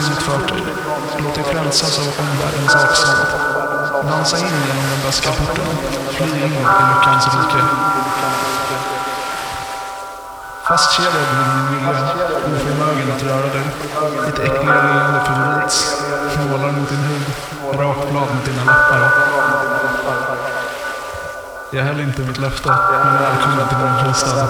någonsin dig. Låt dig frälsas av omvärldens avstånd. Dansa in genom den beska porten. Fly in i lyckans rike. Fastkedjad vid din vilja, oförmögen att röra dig. Ditt äckliga leende förvrids. Nålar mot din hud. Rakblad mot dina läppar. Jag höll inte mitt löfte, men välkommen till min fristad.